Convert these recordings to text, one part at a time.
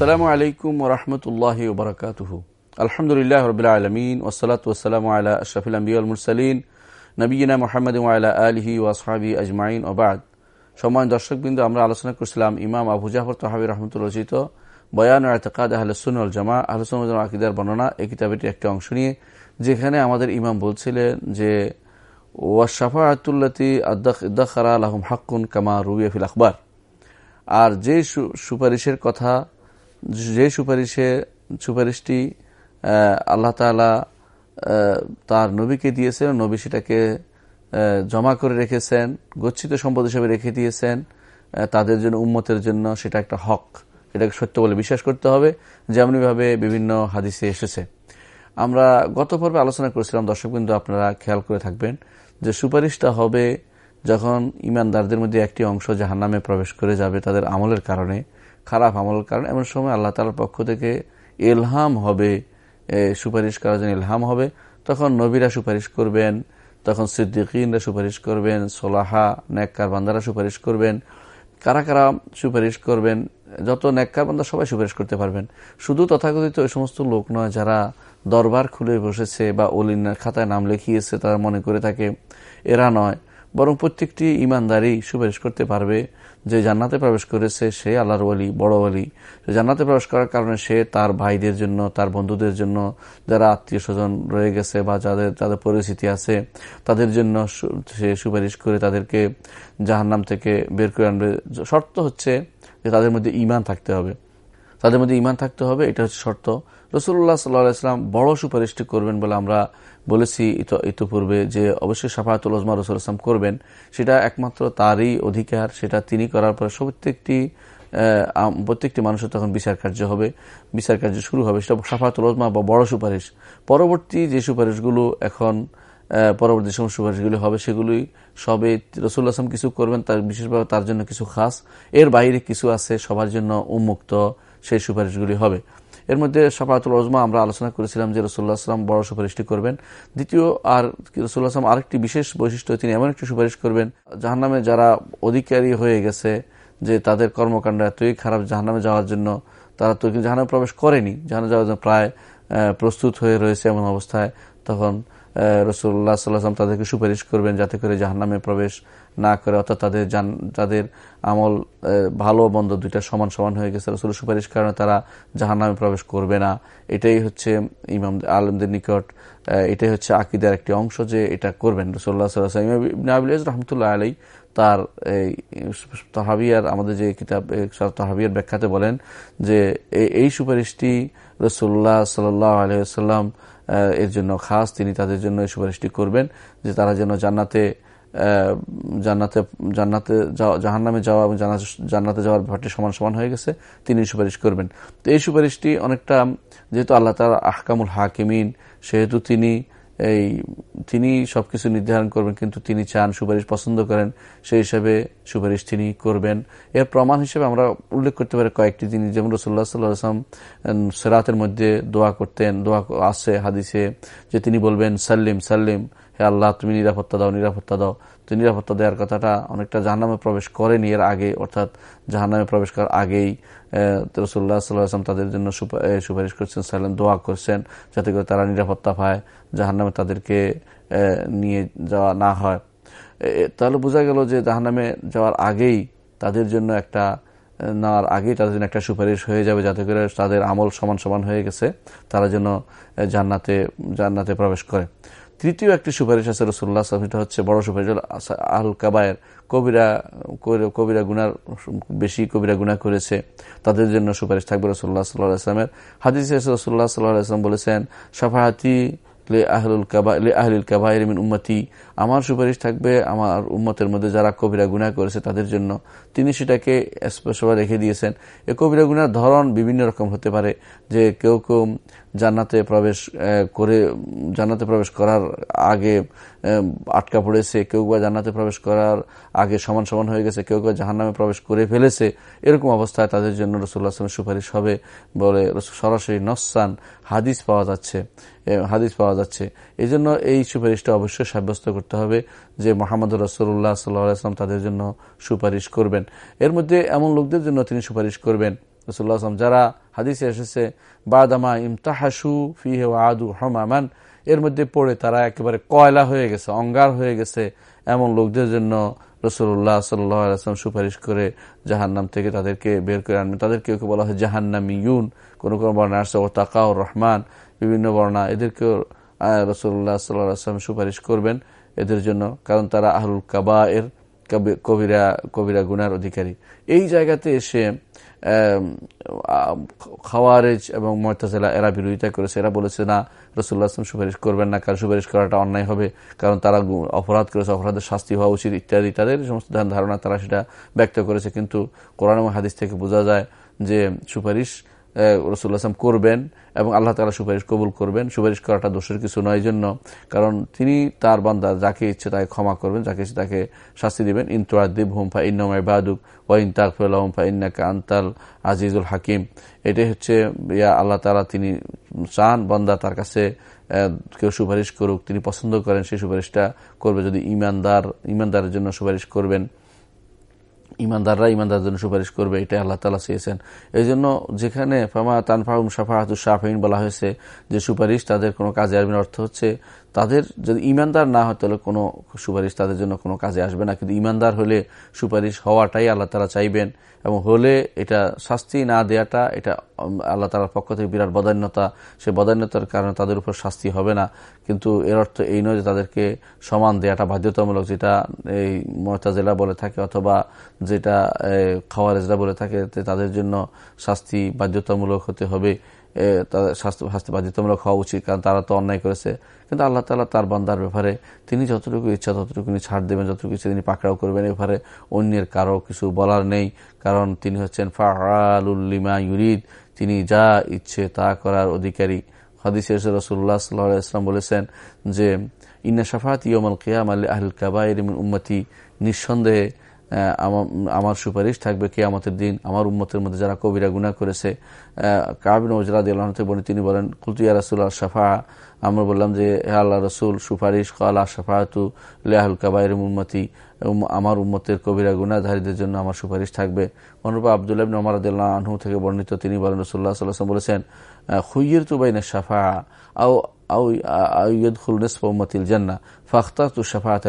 আসসালামু আলাইকুম ওরহমতুল্লাহ ওবরাকাতুহু আলহামদুলিল্লাহ রবিল আলমিন ওসলাত ওসালাম আলা আশরাফিল আম্বিউল মুরসালিন নবীনা মোহাম্মদ আলা আলহি ওয়াসহাবি আজমাইন। ওবাদ সম্মান দর্শকবৃন্দ, আমরা আলোচনা করছিলাম ইমাম আবু জাফর তহাবি রহমতুল রচিত বয়ান আতকাদ আহলসুন জামা আহলসুন আকিদার বর্ণনা এই কিতাবের একটি অংশ নিয়ে, যেখানে আমাদের ইমাম বলছিলেন যে ওয়াশাফা ওয়াশাফাতুল্লাতি আদাখারা আলহম হাক্কুন কামা রুবিয়া ফিল আখবর। আর যে সুপারিশের কথা যে সুপারিশে, সুপারিশটি আল্লাহ তালা তার নবীকে দিয়েছেন, নবী সেটাকে জমা করে রেখেছেন, গচ্ছিত সম্পদ হিসেবে রেখে দিয়েছেন তাদের জন্য, উম্মতের জন্য সেটা একটা হক। এটাকে সত্য বলে বিশ্বাস করতে হবে, যেমনিভাবে বিভিন্ন হাদিসে এসেছে। আমরা গত পর্বে আলোচনা করেছিলাম দর্শক কিন্তু আপনারা খেয়াল করে থাকবেন, যে সুপারিশটা হবে যখন ইমানদারদের মধ্যে একটি অংশ জাহান নামে প্রবেশ করে যাবে তাদের আমলের কারণে খারাপ আমলের কারণে এমন সময় আল্লাহ তালার পক্ষ থেকে এলহাম হবে সুপারিশ করার জন্য এলহাম হবে। তখন নবীরা সুপারিশ করবেন, তখন সিদ্দিকরা সুপারিশ করবেন, সোলাহা, নেককার বান্দারা সুপারিশ করবেন। কারা কারা সুপারিশ করবেন? যত নেককার বান্দা সবাই সুপারিশ করতে পারবেন। শুধু তথাকথিত ওই সমস্ত লোক নয়, যারা দরবার খুলে বসেছে বা অলিনার খাতায় নাম লিখিয়েছে, তারা মনে করে থাকে, এরা নয়। বরং প্রত্যেকটি ইমানদারই সুপারিশ করতে পারবে যে জান্নাতে প্রবেশ করেছে সে আল্লাহর ওলি, বড় ওলি। জান্নাতে প্রবেশ করার কারণে সে তার ভাইদের জন্য, তার বন্ধুদের জন্য, যারা আত্মীয় স্বজন রয়ে গেছে বা যাদের তাদের পরিস্থিতি আছে, তাদের জন্য সে সুপারিশ করে তাদেরকে জাহান্নাম থেকে বের করে আনবে। শর্ত হচ্ছে যে তাদের মধ্যে ইমান থাকতে হবে। তাদের মধ্যে ইমান থাকতে হবে, এটা হচ্ছে শর্ত। রসুল্লাহ সাল্লাহ ইসলাম বড় সুপারিশটি করবেন বলে আমরা বলেছি ইতোপূর্বে যে অবশ্যই সাফায়াতুল ওজমা রসুল ইসলাম করবেন, সেটা একমাত্র তারই অধিকার, সেটা তিনি করার পরে প্রত্যেকটি প্রত্যেকটি মানুষের তখন বিচার কার্য হবে, বিচার কার্য শুরু হবে, সেটা সাফায়াতুল ওজমা বা বড় সুপারিশ। পরবর্তী যে সুপারিশগুলো এখন পরবর্তী সময় সুপারিশগুলি হবে, সেগুলি সবে রসুল আসলাম কিছু করবেন, তার বিশেষভাবে তার জন্য কিছু খাস। এর বাইরে কিছু আছে, সবার জন্য উন্মুক্ত সেই সুপারিশগুলি হবে। এর মধ্যে সাফাতুল ওজমা আমরা আলোচনা করেছিলাম যে রসুল্লাহ আসলাম বড় সুপারিশটি করবেন। দ্বিতীয়, আর রসুল্লাহ আসলাম আরেকটি বিশেষ বৈশিষ্ট্য, তিনি এমন একটি সুপারিশ করবেন, জাহান্নামে যারা অধিকারী হয়ে গেছে যে তাদের কর্মকাণ্ড এতই খারাপ, জাহান্নামে যাওয়ার জন্য তারা তো জাহান্নামে প্রবেশ করেনি। জাহান্ন যাওয়ার জন্য প্রায় প্রস্তুত হয়ে রয়েছে এমন অবস্থায়। তখন রসুল্লাহ সাল্লাহাম তাদেরকে সুপারিশ করবেন যাতে করে জাহান্নামে প্রবেশ না করে, অর্থাৎ তাদের তাদের আমল ভালো বন্ধ দুইটা সমান সমান হয়ে গেছে। রসুল সুপারিশ কারণে তারা জাহান্নামে প্রবেশ করবে না। এটাই হচ্ছে ইমাম, আলমদের নিকট এটাই হচ্ছে আকিদার একটি অংশ যে এটা করবেন। রসুল্লাহ সাল্লাহ রহমতুল্লাহ আলাই তার এই তহাবিয়ার, আমাদের যে কিতাব তহাবিয়ার ব্যাখ্যাতে বলেন যে এই সুপারিশটি রসুল্লাহ সাল্লাহ আলহাম এর জন্য খাস। তিনি তাদের জন্য এই সুপারিশটি করবেন যে তারা যেন জান্নাতে জান্নাতে জান্নাতে জাহান নামে যাওয়া এবং জান্নাতে যাওয়ার ব্যাপারটি সমান সমান হয়ে গেছে, তিনি সুপারিশ করবেন। তো এই সুপারিশটি অনেকটা, যেহেতু আল্লাহ তালা আহকামুল হাকিমিন, সেহেতু তিনি এই, তিনি সবকিছু নির্ধারণ করবেন, কিন্তু তিনি চান সুপারিশ পছন্দ করেন, সেই হিসাবে সুপারিশ তিনি করবেন। এর প্রমাণ হিসেবে আমরা উল্লেখ করতে পারি কয়েকটি তিনি যেমন রসুল্লাহ সাল্লাহ আসলাম সেরাতের মধ্যে দোয়া করতেন, দোয়া আছে হাদিসে, যে তিনি বলবেন, সাল্লিম সাল্লিম হে আল্লাহ, তুমি নিরাপত্তা দাও নিরাপত্তা দাও। তো নিরাপত্তা দেওয়ার কথাটা অনেকটা জাহান্নামে প্রবেশ করেনি এর আগে, অর্থাৎ জাহান্নামে প্রবেশ করার আগেই রসুল্লাহ সাল্লাম তাদের জন্য সুপারিশ করছেন সাল্লাম দোয়া করছেন, যাতে করে তারা নিরাপত্তা পায়, জাহান্নামে তাদেরকে নিয়ে যাওয়া না হয়। তাহলে বোঝা গেল যে জাহান্নামে যাওয়ার আগেই তাদের জন্য একটা নেওয়ার আগেই তাদের জন্য একটা সুপারিশ হয়ে যাবে, যাতে করে তাদের আমল সমান সমান হয়ে গেছে, তারা যেন জান্নাতে জান্নাতে প্রবেশ করে। তৃতীয় একটি সুপারিশ আছে রসুল্লাহ সেটা হচ্ছে বড় সুপারিশ আল কাবায়ের। কবিরা কবিরা গুনার, বেশি কবিরা গুণা করেছে, তাদের জন্য সুপারিশ থাকবে রসুল্লাহ সাল্লাহ আসলামের হাদিস রসুল্লাহ সাল্লাহ আসলাম বলেছেন সাফাহাতি কাবাইর মিন উম্মতি। আমার সুপারিশ থাকবে আমার উম্মতের মধ্যে যারা কবিরা গুণা করেছে তাদের জন্য। তিনি সেটাকে স্পষ্টভাবে রেখে দিয়েছেন। এই কবিরা গুনার ধরন বিভিন্ন রকম হতে পারে। যে কেউ কেউ জান্নাতে প্রবেশ করে, জান্নাতে প্রবেশ করার আগে আটকা পড়েছে, কেউ বা জান্নাতে প্রবেশ করার আগে সমান সমান হয়ে গেছে, কেউ কেউ জাহান্নামে প্রবেশ করে ফেলেছে, এরকম অবস্থায় তাদের জন্য রসুল্লাহ আসলামের সুপারিশ হবে বলে সরাসরি নসান হাদিস পাওয়া যাচ্ছে হাদিস পাওয়া যাচ্ছে। এই জন্য এই সুপারিশটা অবশ্যই সাব্যস্ত করতে হবে যে মোহাম্মদ রসুল্লাহ সাল্লাম তাদের জন্য সুপারিশ করবেন। এর মধ্যে এমন লোকদের জন্য তিনি সুপারিশ করবেন। রসুল্লাহ আসলাম যারা হাদিসে এসেছে, বাদামা ইমতাহাসু ফিহে আদু হমামান। এর মধ্যে পড়ে তারা একেবারে কয়লা হয়ে গেছে, অঙ্গার হয়ে গেছে, এমন লোকদের জন্য রসুল্লাহ সাল্লাম সুপারিশ করে জাহান্নাম থেকে তাদেরকে বের করে আনবেন তাদেরকে কেউ বলা হয় জাহান্নাম ইউন কোনো কোনো বর্ণা আসছে ও তাকাউর রহমান বিভিন্ন বর্ণা এদেরকেও রসুল্লাহ সাল্লাম সুপারিশ করবেন এদের জন্য, কারণ তারা আহরুল কাবা এর কবিরা কবিরা গুনার অধিকারী। এই জায়গাতে এসে খাওয়ারেজ এবং মর্তাজেলা এরা বিরোধিতা করেছে। এরা বলেছে, না রসুল্লাহ আসলাম সুপারিশ করবেন না, কারণ সুপারিশ করাটা অন্যায় হবে, কারণ তারা অপরাধ করেছে, অপরাধের শাস্তি হওয়া উচিত, ইত্যাদি। তাদের সমস্ত ধারণা তারা সেটা ব্যক্ত করেছে। কিন্তু কোরআন হাদিস থেকে বোঝা যায় যে সুপারিশ রসুল্লাহ আসলাম করবেন এবং আল্লাহ তালা সুপারিশ কবুল করবেন। সুপারিশ করাটা দোষের কিছু নয় জন্য কারণ তিনি তার বান্দা, যাকে ইচ্ছে তাকে ক্ষমা করবেন, যাকে ইচ্ছে তাকে শাস্তি দিবেন। ইন্তুয়াদ্দিব হুমফা ইন্নমাই বাদুক ওয়াইন তাকফুল্লাহমফা ইন্নাকা আন্তাল আজিজুল হাকিম। এটাই হচ্ছে, ইয়া আল্লাহ তালা তিনি চান বান্দা তার কাছে কেউ সুপারিশ করুক, তিনি পছন্দ করেন, সেই সুপারিশটা করবে। যদি ইমানদার, ইমানদারের জন্য সুপারিশ করবেন ইমানদাররা ইমানদার জন্য সুপারিশ করবে এটা আল্লাহ তালা চেয়েছেন। এই জন্য যেখানে ফামা তানফাউম সাফাহাতু শাফাইন বলা হয়েছে যে সুপারিশ তাদের কোনো কাজে আরবিন অর্থ হচ্ছে তাদের যদি ইমানদার না হয়, তাহলে কোনো সুপারিশ তাদের জন্য কোনো কাজে আসবে না। কিন্তু ইমানদার হলে সুপারিশ হওয়াটাই আল্লাহ তালা চাইবেন এবং হলে এটা শাস্তি না দেয়াটা, এটা আল্লাহ তালার পক্ষ থেকে বিরাট বদান্যতা। সে বদান্যতার কারণে তাদের উপর শাস্তি হবে না। কিন্তু এর অর্থ এই নয় যে তাদেরকে সমান দেয়াটা বাধ্যতামূলক, যেটা এই মহতাজেলা বলে থাকে অথবা যেটা খাওয়ারেজরা বলে থাকে তাদের জন্য শাস্তি বাধ্যতামূলক হতে হবে। শাস্তি বাধ্যতামূলক হওয়া উচিত, কারণ তারা তো অন্যায় করেছে। কিন্তু আল্লাহ তালা তার বান্দার ব্যাপারে তিনি যতটুকু ইচ্ছা ততটুকু ছাড় দেবেন, যতটুকু ইচ্ছা তিনি পাকড়াও করবেন। এবারে অন্যের কারও কিছু বলার নেই, কারণ তিনি হচ্ছেন ফাউল্লিমা ইউরিদ। তিনি যা ইচ্ছে তা করার অধিকারী। হাদিস রসুল্লাহ সাল্লাহ ইসলাম বলেছেন যে, ইন্না শাফাত ইয়মাল কেয়াম আল্লাহ আহল কাবাইর উম্মতি। নিঃসন্দেহে আমার সুপারিশ থাকবে কে আমাদের দিন আমার উম্মতের মধ্যে যারা কবিরা গুণা করেছে। কাবিন ওজরাদ বলে তিনি বলেন কুলতুয়া রাসুল্লাহ সাফা আমরা বললাম যে, হে আল্লাহ রসুল, সুপারিশ, কালা সাফাতু লেহুল কাবাইর উম্মতি আমার উম্মতের কবিরা গুণাধারীদের জন্য আমার সুপারিশ থাকবে। অনুরূপ আবদুল্লাহ নমার আনহু থেকে বর্ণিত, তিনি বলেন রসুল্লাহ সাল্লাম বলেছেন খুইয়ের তুবাইনের সাফা আও আউ নিসফ উম্মতিল জান্না ফাখতা তু সাফাত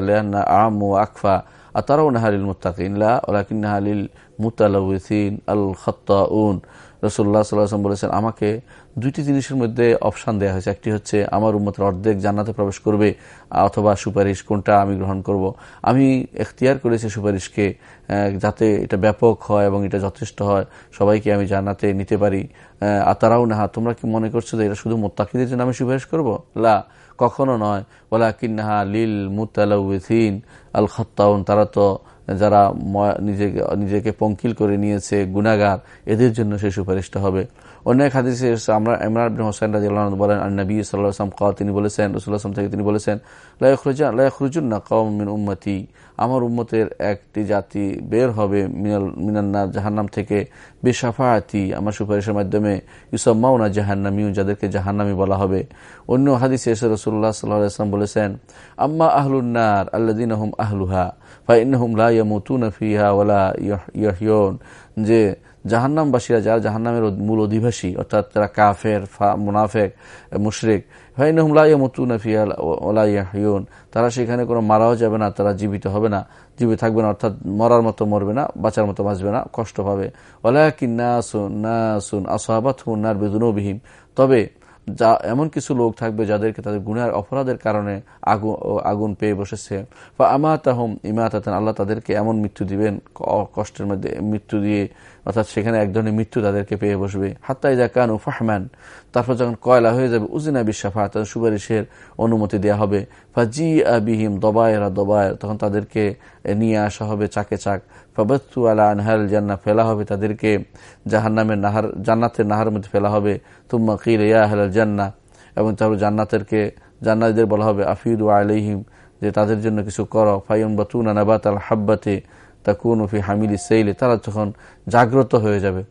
আম ও আকফা। أترونها للمتقين لا ولكنها للمتلوثين الخطاؤون রসুল্লাহ সাল্লাম বলেছেন আমাকে দুইটি জিনিসের মধ্যে অপশান দেওয়া হয়েছে। একটি হচ্ছে, আমার উন্মতের অর্ধেক জান্নাতে প্রবেশ করবে, অথবা সুপারিশ কোনটা আমি গ্রহণ করব। আমি এখতিয়ার করেছি সুপারিশকে যাতে এটা ব্যাপক হয় এবং এটা যথেষ্ট হয়। সবাইকে আমি জান্নাতে নিতে পারি। তারাও না, তোমরা কি মনে করছ যে এটা শুধু মোত্তাকিদের জন্য আমি সুপারিশ করব? লা, কখনো নয়। ওলা কিন্নাহা লিল মুতালাউথিন আল খত্তাউন তারা তো যারা নিজেকে নিজেকে পঙ্কিল করে নিয়েছে গুনাগার এদের জন্য সে সুপারিশটা হবে। অন্য এক হাদিসে আমরা ইমরান হোসেন রাজি আল্লাহ বলেন নবী সাল্লাম ক তিনি বলেছেন রসুল্লাহাম থেকে তিনি বলেছেন উম্মতি। আমার উম্মতের একটি জাতি বের হবে মিনাল মিনান্নার জাহান্নাম থেকে বেসাফায়াতি আমার সুপারিশের মাধ্যমে ইউসম্মাউনা জাহান্নামিউ যাদেরকে জাহান্নামি বলা হবে। অন্য হাদিসে রসুল্লাহ সাল্লাহাম বলেছেন, আম্মা আহলুন্নার আল্লাদিন আহলুহা ফাইনহুম লা ইয়ামুতুনা ফিহা ওয়ালা ইয়াহইয়ুন যে জাহান্নামবাসীরা যারা জাহান্নামের মূল অধিবাসী, অর্থাৎ যারা কাফের মুনাফেক, মুশরেক ইয়াহইয়ুন। তারা সেখানে কোনো মারাও যাবে না, তারা জীবিত হবে না, জীবিত থাকবে না, অর্থাৎ মরার মতো মরবে না, বাঁচার মতো বাঁচবে না, কষ্ট পাবে। ওয়ালাকিন নাসুন নাসুন আসহাবাতহুন নার বিদুনুবিহিম তবে যা, এমন কিছু লোক থাকবে যাদেরকে তাদের গুণের অপরাধের কারণে আগুন আগুন পেয়ে বসেছে। বা আমাতাহম ইমাতান আল্লাহ তাদেরকে এমন মৃত্যু দিবেন কষ্টের মধ্যে মৃত্যু দিয়ে অর্থাৎ সেখানে এক ধরনের মৃত্যু তাদেরকে পেয়ে বসবে। হাত্তাই যা কানু ফাহমান, তারপর যখন কয়লা হয়ে যাবে, উজিনা বিশাফা তাদের সুপারিশের অনুমতি দেওয়া হবে। ফাজি আবিহিম দবায়রা দবায় তখন তাদেরকে নিয়ে আসা হবে চাকে চাক। ফাবাত্তু আলা আনহাল জান্না ফেলা হবে তাদেরকে জাহান্নামের নাহার, জান্নাতের নাহার মধ্যে ফেলা হবে। তুম্মা কির ইয়া আহলাল জান্না এবং তারপর জান্নাতেরকে, জান্নাতদের বলা হবে, আফিদু আলহিম যে তাদের জন্য কিছু করো। ফাইম বাতুনা নাবাত আল হাব্বাতে তা কোন হামিলি সেইলে তারা যখন জাগ্রত হয়ে যাবে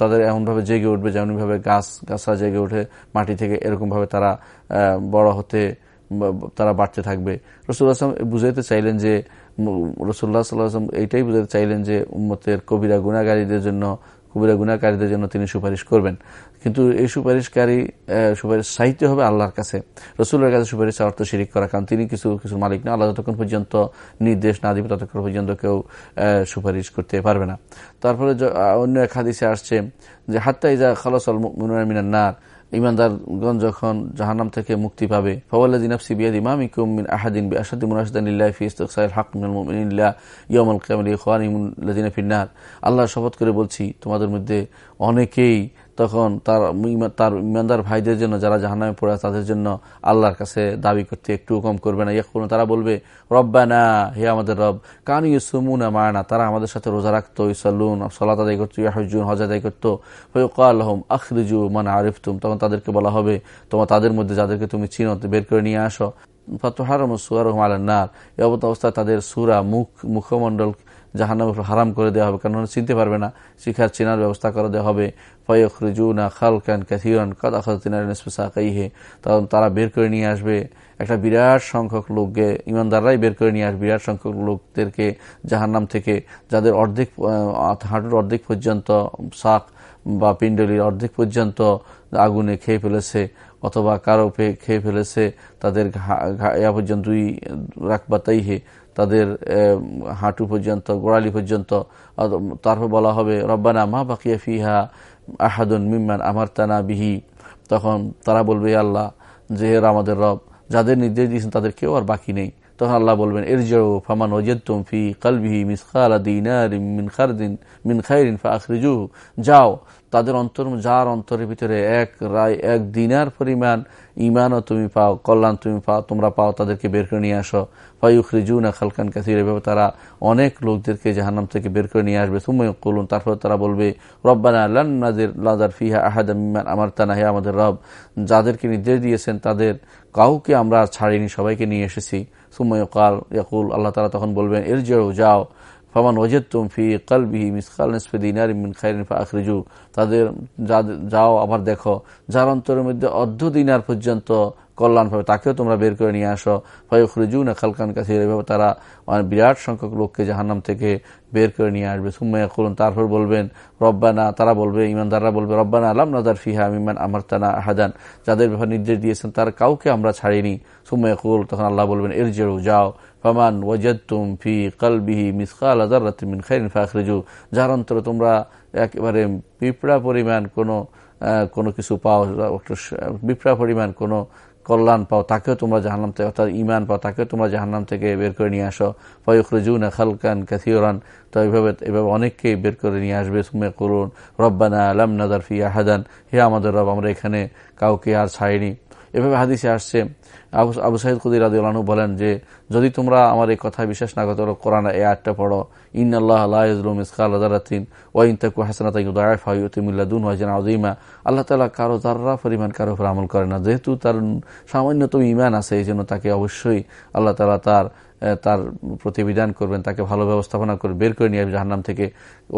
তাদের এমনভাবে জেগে উঠবে, যেমনভাবে গাছ, গাছরা জেগে উঠে মাটি থেকে এরকমভাবে তারা বড় হতে, তারা বাড়তে থাকবে। রসুল আসলাম বুঝাইতে চাইলেন যে রসুল্লাহ আসলাম এইটাই বুঝাতে চাইলেন যে, উম্মতের কবিরা গুণাগারীদের জন্য কবিরা গুণাকারীদের জন্য তিনি সুপারিশ করবেন। কিন্তু এই সুপারিশকারী সুপারিশ সাহিত্য হবে আল্লাহর কাছে। রসুলের কাছে সুপারিশ অর্থ শিরিক করা, কারণ তিনি কিছু কিছু মালিক না। আল্লাহ যতক্ষণ পর্যন্ত নির্দেশ না দিবে, ততক্ষণ পর্যন্ত কেউ সুপারিশ করতে পারবে না। তারপরে অন্য এক হাদিসে আসছে যে, হাত্তা ইজা মিনার নার ইমানদারগণ যখন জাহানাম থেকে মুক্তি পাবে, ফওয়াল্লাযী নাফসি বিয়াদি মা মিনকুম আহাদিন আল্লাহ শপথ করে বলছি, তোমাদের মধ্যে অনেকেই তখন তার তার ইমানদার ভাইদের জন্য, যারা জাহান্নামে পড়ে আছে, তাদের জন্য আল্লাহর কাছে দাবি করতে একটু কম করবে না। ইয়াকুন তারা বলবে, রব্বানা, হে আমাদের রব, কান ইউসুমুনা মায়না তারা আমাদের সাথে রোজা রাখতো ইসাল্লুন সলাত আদায় করতো, ইয়াহুজুন, হজ আদায় করতো। ফয়ুকালহম আখরিজু মানে আরিফতুম তখন তাদেরকে বলা হবে, তোমার তাদের মধ্যে যাদেরকে তুমি চিনো, বের করে নিয়ে আসো। ফাতুহারম সুয়ার আলান্নার। এ অবস্থায় তাদের সুরা মুখ মুখমণ্ডল জাহান্নাম হারাম করে দেওয়া হবে কারণ চিনতে পারবে না, শিখার, চেনার ব্যবস্থা করে দেওয়া হবে। ফয়খরুজুনা খালকান ক্যাথিরন আখাতিনারসাকাইহে তখন তারা বের করে নিয়ে আসবে একটা বিরাট সংখ্যক লোককে, ইমানদাররাই বের করে নিয়ে আসবে বিরাট সংখ্যক লোকদেরকে জাহান্নাম থেকে, যাদের অর্ধেক হাঁটুর অর্ধেক পর্যন্ত শাক বা পিণ্ডলির অর্ধেক পর্যন্ত আগুনে খেয়ে ফেলেছে, অথবা কারও খেয়ে ফেলেছে, তাদের ইয়া পর্যন্ত দুই রাখবাতাই হে তাদের হাঁটু পর্যন্ত, গোড়ালি পর্যন্ত তারপর বলা হবে, রব্বানা মা বাকিয়া ফিহা আহাদুন মিম্মান আমার তানা বিহি। তখন তারা বলবে আল্লাহ, যে আমাদের রব, যাদের নির্দেশ দিয়েছেন তাদের কেউ আর বাকি নেই। তখন আল্লাহ বলবেন এর জড়ো ফামান ওজেদ্দম ফি কালবিহি মিসখাল মিন খারদিন, মিন খাইরিন ফা আখরিজু যাও, তাদের অন্তর, যার অন্তরের ভিতরে এক রায়, এক দিনার পরিমাণ ইমানও তুমি পাও, কল্যাণ তুমি পাও, তোমরা পাও, তাদেরকে বের করে নিয়ে আসো। ফাইউখ রিজুনা খালকান কাসির, এভাবে তারা অনেক লোকদেরকে জাহান্নাম থেকে বের করে নিয়ে আসবে। সুময় কলুন তারপর তারা বলবে, রব্বানা আল্লাহ নাজির লাদার ফিহা আহাদ আমার তানা হে আমাদের রব, যাদেরকে নির্দেশ দিয়েছেন তাদের কাউকে আমরা ছাড়িনি, সবাইকে নিয়ে এসেছি। সুময় কাল ইয়াকুল আল্লাহ তালা তখন বলবেন এর যাও। ফমান ওজেতুম ফি কালবিহি মিসকাল নিসফে দিনার মিন খাইরিন আখরিজু তাদের যাও আবার দেখো, যার অন্তরের মধ্যে অর্ধ দিনার পর্যন্ত কল্যাণ পাবে, তাকেও তোমরা বের করে নিয়ে আসো। ফয়ুখরুজু না খালকান কাছে এভাবে তারা বিরাট সংখ্যক লোককে জাহান্নাম থেকে বের করে নিয়ে আসবে। সুম্মাইয়া করুন তারপর বলবেন, রব্বানা, তারা বলবে, ইমানদাররা বলবে, রব্বানা আলাম নাদার ফিহা ইমান আমার তানা আহাদান, যাদের ব্যাপার নির্দেশ দিয়েছেন, তার কাউকে আমরা ছাড়িনি। সুম্মাইয়া কুল তখন আল্লাহ বলবেন এর জেরু যাও ফমান ওয়াজাদতুম ফি কালবিহি মিসকাল আজারাত মিন খাইরিন ফাখরিজু। যার অন্তরে তোমরা একেবারে পিঁপড়া পরিমাণ কোনো কোনো কিছু পাও পিঁপড়া পরিমাণ কোনো কল্যাণ পাও, তাকেও তোমরা জাহান্নাম থেকে, অর্থাৎ ইমান পাও, তাকেও তোমরা জাহান্নাম থেকে বের করে নিয়ে আসো। ফয়ুখরজুনা খালকান ক্যাথিওরান তো এইভাবে এভাবে অনেককেই বের করে নিয়ে আসবে। সুমে করুন রব্বানা আলাম নাদার ফি আহাদান। হে আমাদের রব, আমরা এখানে কাউকে আর ছাড়িনি। এভাবে হাদিসে আসছে। আবু সাহিদ কুদির আদিউলানু বলেন যে, যদি তোমরা আমার এই কথা বিশ্বাস না করতে কোরআন এ আটটা পড়ো। ইন আল্লাহ আল্লাহম ইসকাল আদারাতিন ইন তাকু হাসানাতুন ওয়াজান আজিমা আল্লাহ তালা কারও তাররা পরিমাণ কারও উপর আমল করে না। যেহেতু তার সামান্যতম ইমান আছে, এই জন্য তাকে অবশ্যই আল্লাহ তালা তার তার প্রতিবিধান করবেন, তাকে ভালো ব্যবস্থাপনা করে বের করে নিয়ে জাহান্নাম থেকে।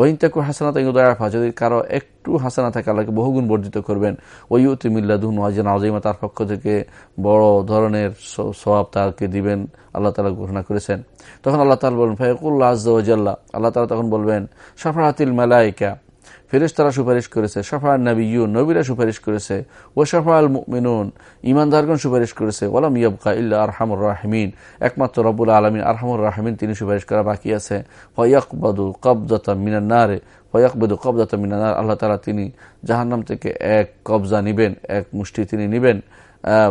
ওইনতাকু হাসানা তাই দয়াফা যদি কারও একটু হাসানা থাকে, আল্লাহকে বহুগুণ বর্ধিত করবেন। ওই উতিমিল্লাদুন ওয়াজান আজিমা তার পক্ষ থেকে বড় ধরনের সবাব তাকে দিবেন, আল্লাহ তালা ঘোষণা করেছেন। তখন আল্লাহ তালা বলবেন ফাইকুল্লাহ আজ্লাহ আল্লাহ তালা তখন বলবেন সাফাহাতিল মালাইকা। ফেরেশতারা সুপারিশ করেছে সাফা নবীয় নবীরা সুপারিশ করেছে ও সাফা আল মিনুন ইমানদারগণ সুপারিশ করেছে ওলাম ইয়াবকা ইল্লা আরহামুর রাহমিন, একমাত্র রবুল আলমিন, আরহামুর রাহমিন তিনি সুপারিশ করা বাকি আছে। ফয়াকবাদু কবদতা মিনান্নারে ফয়াকবাদু কবদতা মিনান্নার আল্লাহ তালা তিনি জাহান্নাম থেকে এক কবজা নিবেন, এক মুষ্টি তিনি নিবেন।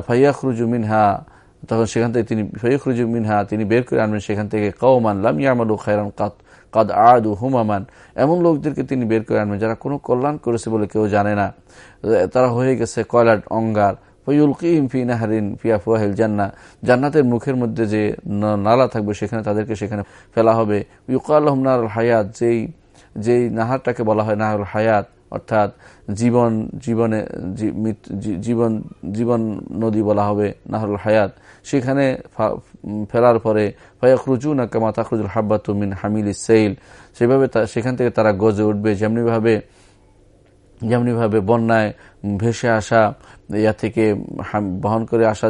ফাইয়াকরুজু মিনহা, তখন সেখান থেকে তিনি ফৈখরুজু মিনহা তিনি বের করে আনবেন, সেখান থেকে কৌমান লাম ইয়ামালু খায়রান কাত কাদ আদু হুমামান। এমন লোকদেরকে তিনি বের করে আনবেন যারা কোনো কল্যাণ করেছে বলে কেউ জানে না। তারা হয়ে গেছে কয়লার অঙ্গার। নাহারিন ফিয়া জান্না জান্নাতের মুখের মধ্যে যে নালা থাকবে সেখানে তাদেরকে সেখানে ফেলা হবে। ইউকাল হুমনার হায়াত, যেই যেই নাহারটাকে বলা হয় নাহর হায়াত। অর্থাৎ জীবন, জীবনে জীবন জীবন নদী বলা হবে, নাহরুল হায়াত। সেখানে ফেলার পরে ফয়াকরুজু না কামা তাকরুজুল হাব্বাতুমিন হামিল সেইল। সেভাবে সেখান থেকে তারা গজে উঠবে। যেমনিভাবে যেমনিভাবে বন্যায় ভেসে আসা, ইয়া থেকে বহন করে আসা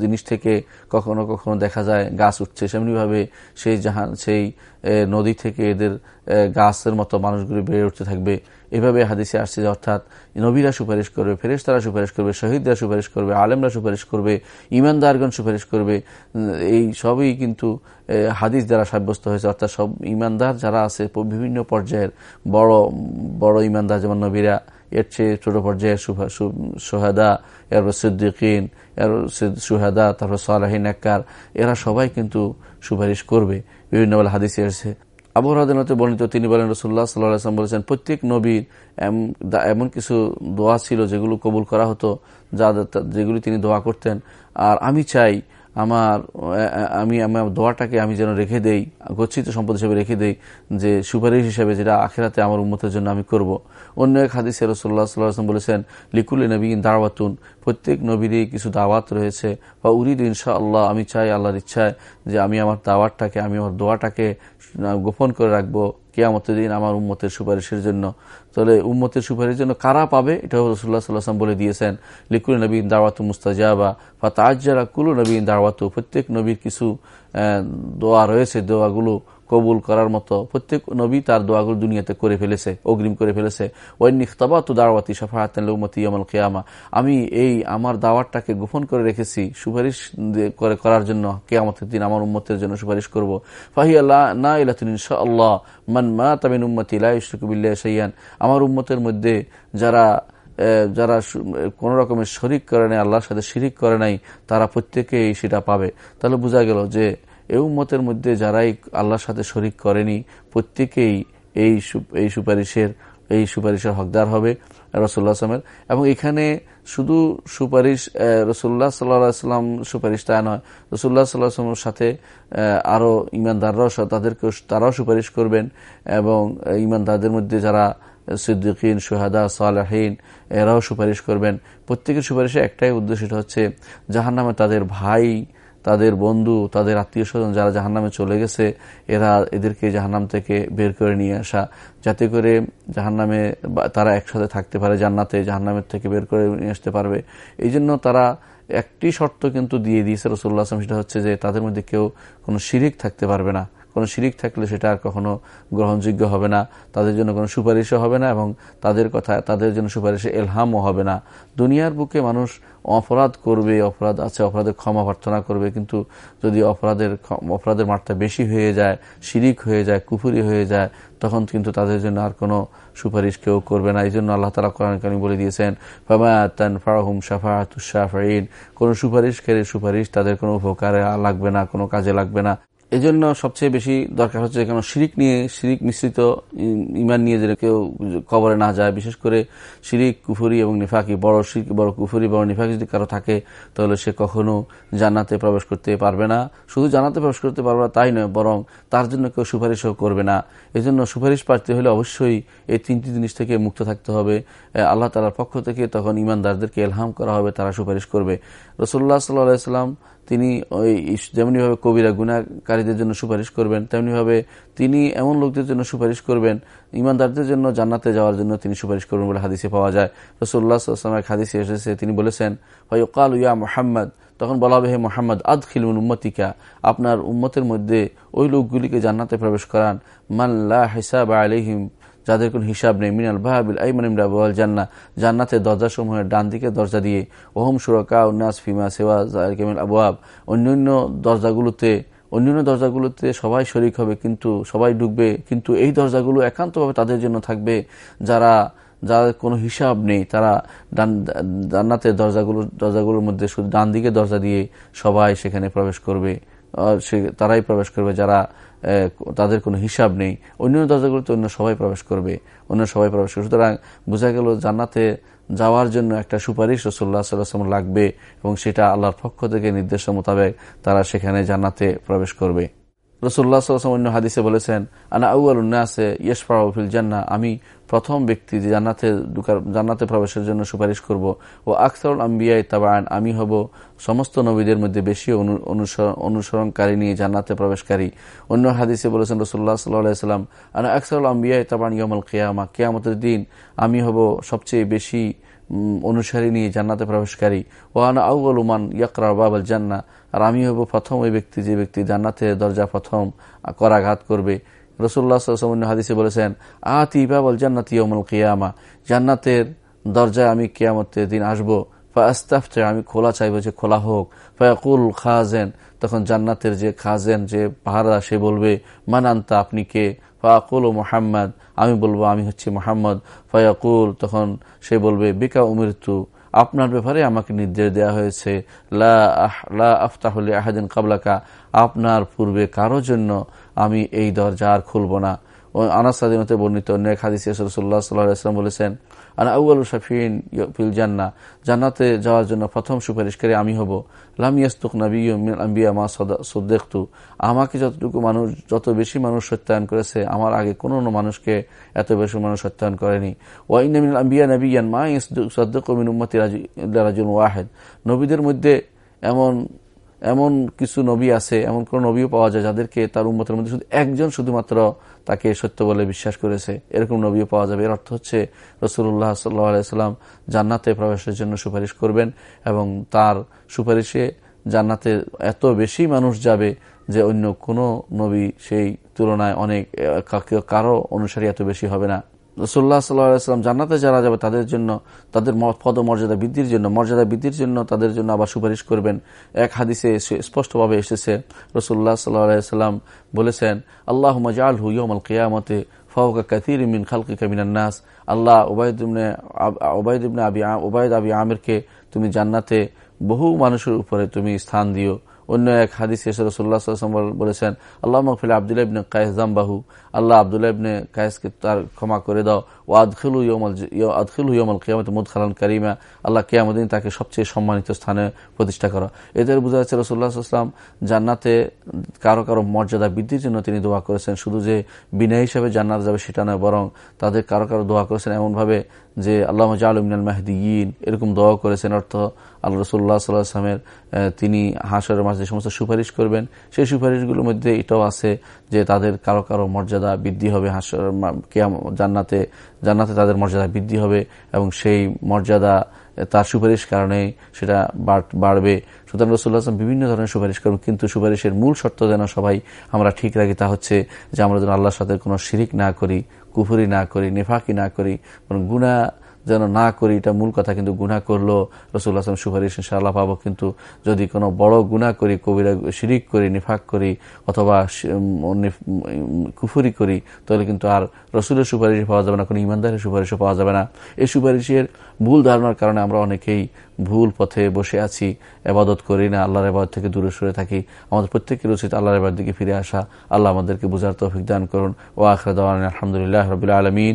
জিনিস থেকে কখনো কখনো দেখা যায় গাছ উঠছে। সেমনিভাবে সেই জাহান, সেই নদী থেকে এদের গাছের মতো মানুষগুলি বেড়ে উঠতে থাকবে। এভাবে হাদিসে আসছে যে অর্থাৎ নবীরা সুপারিশ করবে, ফেরেশতারা সুপারিশ করবে, শহীদরা সুপারিশ করবে, আলেমরা সুপারিশ করবে ইমানদারগণ সুপারিশ করবে এই সবই কিন্তু হাদিস দ্বারা সাব্যস্ত হয়েছে। অর্থাৎ সব ইমানদার যারা আছে, বিভিন্ন পর্যায়ের বড় বড় ইমানদার যেমন নবীরা, এর চেয়ে ছোট পর্যায়ে সোহাদা, এরপর সিদ্দিকিন এর সুহাদা, তারপর সালাহিন একার এরা সবাই কিন্তু সুপারিশ করবে। বিভিন্ন হাদিসে এসেছে। আবু রাদিনতে বর্ণিত, তিনি বলেন রসুল্লাহ সাল্লাম বলেছেন, প্রত্যেক নবীর এমন কিছু দোয়া ছিল যেগুলো কবুল করা হতো যা, যেগুলি তিনি দোয়া করতেন। আর আমি চাই আমার আমি আমার দোয়াটাকে আমি যেন রেখে দেই, গচ্ছিত সম্পদ হিসেবে রেখে দেই, যে সুপারিশ হিসেবে যেটা আখেরাতে আমার উন্মতের জন্য আমি করব। অন্য এক হাদিসে রসোল্লা সাল্লাম বলেছেন, লিকুল্লি নবীন দাওয়াতুন, প্রত্যেক নবীরই কিছু দাওয়াত রয়েছে। বা উরিদ ইনশা আল্লাহ আমি চাই আল্লাহর ইচ্ছায় যে আমি আমার দাওয়াতটাকে, আমি আমার দোয়াটাকে গোপন করে রাখব। কেয়ামতের দিন আমার উম্মতের সুপারিশের জন্য। তাহলে উম্মতের সুপারিশের জন্য কারা পাবে? এটা রসুল্লাহ সাল্লাহাম বলে দিয়েছেন, লিকুল নবীন দাওয়াতু মুস্তাজাবা বা তাজ্জারা কুলু নবীন দাওয়াত, প্রত্যেক নবীর কিছু দোয়া রয়েছে, দোয়াগুলো কবুল করার মতো প্রত্যেক নবী তার দোয়াগুলো দুনিয়াতে করে ফেলেছে, অগ্রিম করে ফেলেছে। ওই নিখতাবাতু দাওয়াতি সাফাহাতি কেয়ামা। আমি এই আমার দাওয়াতটাকে গোপন করে রেখেছি, সুপারিশ করে করার জন্য কেয়ামতের দিন আমার উম্মতের জন্য সুপারিশ করব। ফাহি আল্লাহ না ইলাতুন আল্লাহ মান মা তামিন উম্মতি ইলাইকুবিল্লা সৈয়ান আমার উম্মতের মধ্যে যারা যারা কোন রকমের শরিক করে নাই, আল্লাহর সাথে শিরিক করে নাই, তারা প্রত্যেকেই সেটা পাবে। তাহলে বোঝা গেল যে এই উম্মতের মধ্যে যারাই আল্লাহর সাথে শরিক করেনি, প্রত্যেকেই এই এই সুপারিশের এই সুপারিশের হকদার হবে রসুল্লাহ আসলামের এবং এখানে শুধু সুপারিশ রসুল্লাহ সাল্লাম সুপারিশ তা নয় রসুল্লাহ সাল্লাহামের সাথে আরও ইমানদাররাও তাদেরকে তারাও সুপারিশ করবেন এবং ইমানদারদের মধ্যে যারা সিদ্দিকিন সোহাদা সালাহীন, এরাও সুপারিশ করবেন। প্রত্যেকের সুপারিশে একটাই উদ্দেশ্য হচ্ছে জাহান নামে তাদের ভাই তাদের বন্ধু, তাদের আত্মীয় স্বজন যারা জাহান্নামে চলে গেছে, এরা এদেরকে জাহান্নাম থেকে বের করে নিয়ে আসা। যাতে করে জাহান্নামে তারা একসাথে থাকতে পারে, জান্নাতে জাহান্নামের থেকে বের করে নিয়ে আসতে পারবে। এই জন্য তারা একটি শর্ত কিন্তু দিয়ে দিয়েছে রসুল্লাহ আসলাম সেটা হচ্ছে যে তাদের মধ্যে কেউ কোনো শিরিক থাকতে পারবে না। কোনো শিরিক থাকলে সেটা আর কখনো গ্রহণযোগ্য হবে না, তাদের জন্য কোনো সুপারিশও হবে না এবং তাদের কথা, তাদের জন্য সুপারিশে এলহামও হবে না। দুনিয়ার বুকে মানুষ অপরাধ করবে, অপরাধ আছে অপরাধের ক্ষমা প্রার্থনা করবে, কিন্তু যদি অপরাধের অপরাধের মাত্রা বেশি হয়ে যায়, শিরিক হয়ে যায়, কুফুরি হয়ে যায়, তখন কিন্তু তাদের জন্য আর কোনো সুপারিশ কেউ করবে না। এই জন্য আল্লাহ তালা কোরআন কালী বলে দিয়েছেন ফামায়াতান ফারাহুম সাফাহাতুসাফাইন কোন সুপারিশকারী সুপারিশ তাদের কোনো উপকারে লাগবে না, কোনো কাজে লাগবে না। এজন্য সবচেয়ে বেশি দরকার হচ্ছে কেন শিরিক নিয়ে, শিরিক মিশ্রিত ইমান নিয়ে যেন কেউ কবরে না যায়। বিশেষ করে শিরিক, কুফুরি এবং নিফাকি, বড় শিরিক, বড় কুফুরি, বড় নিফাকি যদি কারও থাকে, তাহলে সে কখনো জান্নাতে প্রবেশ করতে পারবে না। শুধু জানাতে প্রবেশ করতে পারবে না, তাই নয়, বরং তার জন্য কেউ সুপারিশও করবে না। এজন্য সুপারিশ প্রার্থী হলে অবশ্যই এই তিনটি জিনিস থেকে মুক্ত থাকতে হবে। আল্লাহ তালার পক্ষ থেকে তখন ইমানদারদেরকে এলহাম করা হবে, তারা সুপারিশ করবে। রসুল্লাহ সাল্লাহ সাল্লাম তিনি ওই যেমনিভাবে কবিরা গুণাকারীদের জন্য সুপারিশ করবেন, তেমনিভাবে তিনি এমন লোকদের জন্য সুপারিশ করবেন, ইমানদারদের জন্য জান্নাতে যাওয়ার জন্য তিনি সুপারিশ করবেন বলে হাদিসে পাওয়া যায়। রসুল্লাহ এক হাদিসে এসেছে, তিনি বলেছেন কাল ইয়া মোহাম্মদ তখন বলা হবে, হে মোহাম্মদ আদ খিলমুন উম্মতিকা আপনার উম্মতের মধ্যে ওই লোকগুলিকে জান্নাতে প্রবেশ করান। মাল্লা হিসাব আলহিম যাদের কোন হিসাব নেই, মিনাল বাহাবিল আইমানিমরাবাল জান্না, জান্নাতের দরজাসমূহের ডান দিকে দরজা দিয়ে ওহম সুরকা উন্নাস ফিমা সেওয়া কেমিল আবুয়াব অন্যান্য দরজাগুলোতে অন্যান্য দরজাগুলোতে সবাই শরিক হবে, কিন্তু সবাই ঢুকবে কিন্তু এই দরজাগুলো একান্তভাবে তাদের জন্য থাকবে। যারা যার কোনো হিসাব নেই, তারা জান্নাতের দরজাগুলো, দরজাগুলোর মধ্যে শুধু ডান দিকে দরজা দিয়ে সবাই সেখানে প্রবেশ করবে সে, তারাই প্রবেশ করবে। যারা তাদের কোনো হিসাব নেই। অন্য দরজাগুলোতে অন্য সবাই প্রবেশ করবে, অন্য সবাই প্রবেশ করবে। সুতরাং বোঝা গেল জান্নাতে যাওয়ার জন্য একটা সুপারিশ রসুল্লাহ সাল্লাম লাগবে এবং সেটা আল্লাহর পক্ষ থেকে নির্দেশ মোতাবেক তারা সেখানে জান্নাতে প্রবেশ করবে। রসুল্লাহ অন্য হাদিসে বলেছেন, আনা আউআল উন্নাসে ইয়সফাউফিল জান্না আমি প্রথম ব্যক্তি যে জান্নাতে জান্নাতে প্রবেশের জন্য সুপারিশ করব, ও আকসরুল আম্বিয়াই তাবায়ন আমি হব সমস্ত নবীদের মধ্যে বেশি অনুসরণকারী নিয়ে জান্নাতে প্রবেশকারী। অন্য হাদিসে বলেছেন রসুল্লাহ সাল্লাম আনা আকসরুল আম্বিয়াই তাবান ইয়মল কেয়ামা কেয়ামতের দিন আমি হব সবচেয়ে বেশি অনুসারী নিয়ে জান্নাতে প্রবেশকারী। ওয়ানা আউ্ল উমান ইয়াকরা বাবাল জান্না আর আমি হব প্রথম ওই ব্যক্তি যে ব্যক্তি জান্নাতের দরজা প্রথম করাঘাত করবে। রসুল্লাহ হাদিসে বলেছেন, আতি বাবল জান্নাতি অমল কিয়ামা। জান্নাতের দরজায় আমি কিয়ামতের দিন আসব। ফাস্তাফতে আমি খোলা চাইব যে খোলা হোক। ফায়াকুল খাজেন, তখন জান্নাতের যে খাজেন, যে পাহারা, সে বলবে মানান্তা আপনি কে? ফাকুল ও মোহাম্মদ, আমি বলব, আমি হচ্ছি মোহাম্মদ। ফয়াকুল, তখন সে বলবে, বিকা উমৃত্যু আপনার ব্যাপারে আমাকে নির্দেশ দেওয়া হয়েছে, লা আফতাহলি আহাদিন কাবলাকা। আপনার পূর্বে কারও জন্য আমি এই দরজা আর খুলব না। আনাস স্বাধীনতে বর্ণিত নেক হাদিস রসুল্লাহ সাল্লাহাম বলেছেন আনা আউআল শাফিন জান্না জান্নাতে যাওয়ার জন্য প্রথম সুপারিশকারী আমি হব। লামিয়াস্তুক নবী আম্বিয়া মা সদ্দেকতু আমাকে যতটুকু মানুষ, যত বেশি মানুষ সত্যায়ন করেছে, আমার আগে কোনো মানুষকে এত বেশি মানুষ সত্যায়ন করেনি। ওয়াইনামিন আম্বিয়া নবিয়ান মা সদ্দেক মিন উম্মতি রাজুল ওয়াহেদ নবীদের মধ্যে এমন এমন কিছু নবী আছে, এমন কোন নবীও পাওয়া যায় যাদেরকে তার উন্মতের মধ্যে শুধু একজন শুধুমাত্র তাকে সত্য বলে বিশ্বাস করেছে। এরকম নবীও পাওয়া যাবে। এর অর্থ হচ্ছে রসুল্লাহ সাল্লাম জান্নাতে প্রবেশের জন্য সুপারিশ করবেন এবং তার সুপারিশে জান্নাতে এত বেশি মানুষ যাবে যে অন্য কোনো নবী সেই তুলনায় অনেক কারও অনুসারী এত বেশি হবে না। রসুল্লাহ সাল্লাম জান্নাতে যারা যাবে তাদের জন্য, তাদের পদ মর্যাদা বৃদ্ধির জন্য, মর্যাদা বৃদ্ধির জন্য তাদের জন্য আবার সুপারিশ করবেন। এক হাদিসে স্পষ্টভাবে এসেছে রসুল্লাহ সাল্লাম বলেছেন আল্লাহ মজাল হুইয়মাল কেয়ামতে ফাউকা কাতির মিন খালকি কামিনান্নাস আল্লাহ ওবায়দিবনে ওবায়দিবনে আবি ওবায়দ আবি আমিরকে তুমি জান্নাতে বহু মানুষের উপরে তুমি স্থান দিও। অন্য এক হাদিস রসুল্লাহ বলেছেন, আল্লাহ মকফিল আবদুল্লাহ ইবনে কায়েস জাম্বাহু আল্লাহ আবদুল্লাহ ইবনে কায়েসকে তার ক্ষমা করে দাও। ও আদখিল আদখিল ইয়মল কেয়ামত মুদখালান কারিমা। আল্লাহ কেয়ামদিন তাকে সবচেয়ে সম্মানিত স্থানে প্রতিষ্ঠা করা। এদের বোঝা যাচ্ছে রসুল্লাহ আসলাম জান্নাতে কারও কারও মর্যাদা বৃদ্ধির জন্য তিনি দোয়া করেছেন। শুধু যে বিনয় হিসাবে জান্নাত যাবে সেটা নয়, বরং তাদের কারও কারও দোয়া করেছেন। এমনভাবে যে আল্লাহ আলমিনাল মাহদিন এরকম দোয়া করেছেন, অর্থ আল্লাহ রসুল্লাহ সাল্লাহ আসলামের তিনি হাঁসের মাঝে সমস্ত সুপারিশ করবেন, সেই সুপারিশগুলোর মধ্যে এটাও আছে যে তাদের কারও কারও মর্যাদা বৃদ্ধি হবে হাঁসের জান্নাতে জান্নাতে তাদের মর্যাদা বৃদ্ধি হবে এবং সেই মর্যাদা তার সুপারিশ কারণে সেটা বাড়বে। সুতরাং রসুল্লাহ আসলাম বিভিন্ন ধরনের সুপারিশ করবেন কিন্তু সুপারিশের মূল শর্ত যেন সবাই আমরা ঠিক রাখি তা হচ্ছে যে আমরা যেন আল্লাহর সাথে কোনো শিরিক না করি, কুফুরি না করি, নেফাকি না করি গুণা যেন না করি, এটা মূল কথা, কিন্তু গুণা করল রসুল আসলাম সুপারিশ ইনশাআল্লাহ পাবো। কিন্তু যদি কোনো বড় গুণা করি, কবিরা, শিরিক করি, নিফাক করি, অথবা কুফুরি করি, তাহলে কিন্তু আর রসুলের সুপারিশ পাওয়া যাবে না, কোনো ইমানদারের সুপারিশও পাওয়া যাবে না। এই সুপারিশের ভুল ধারণার কারণে আমরা অনেকেই ভুল পথে বসে আছি আবাদত করি না, আল্লাহর আবাদ থেকে দূরে সরে থাকি। আমাদের প্রত্যেকের উচিত আল্লাহর আবাদ দিকে ফিরে আসা, আল্লাহ আমাদেরকে বুঝার তৌফিক দান করুন। ও আখরা আখরদ আলহামদুলিল্লাহ রবিল আলমিন।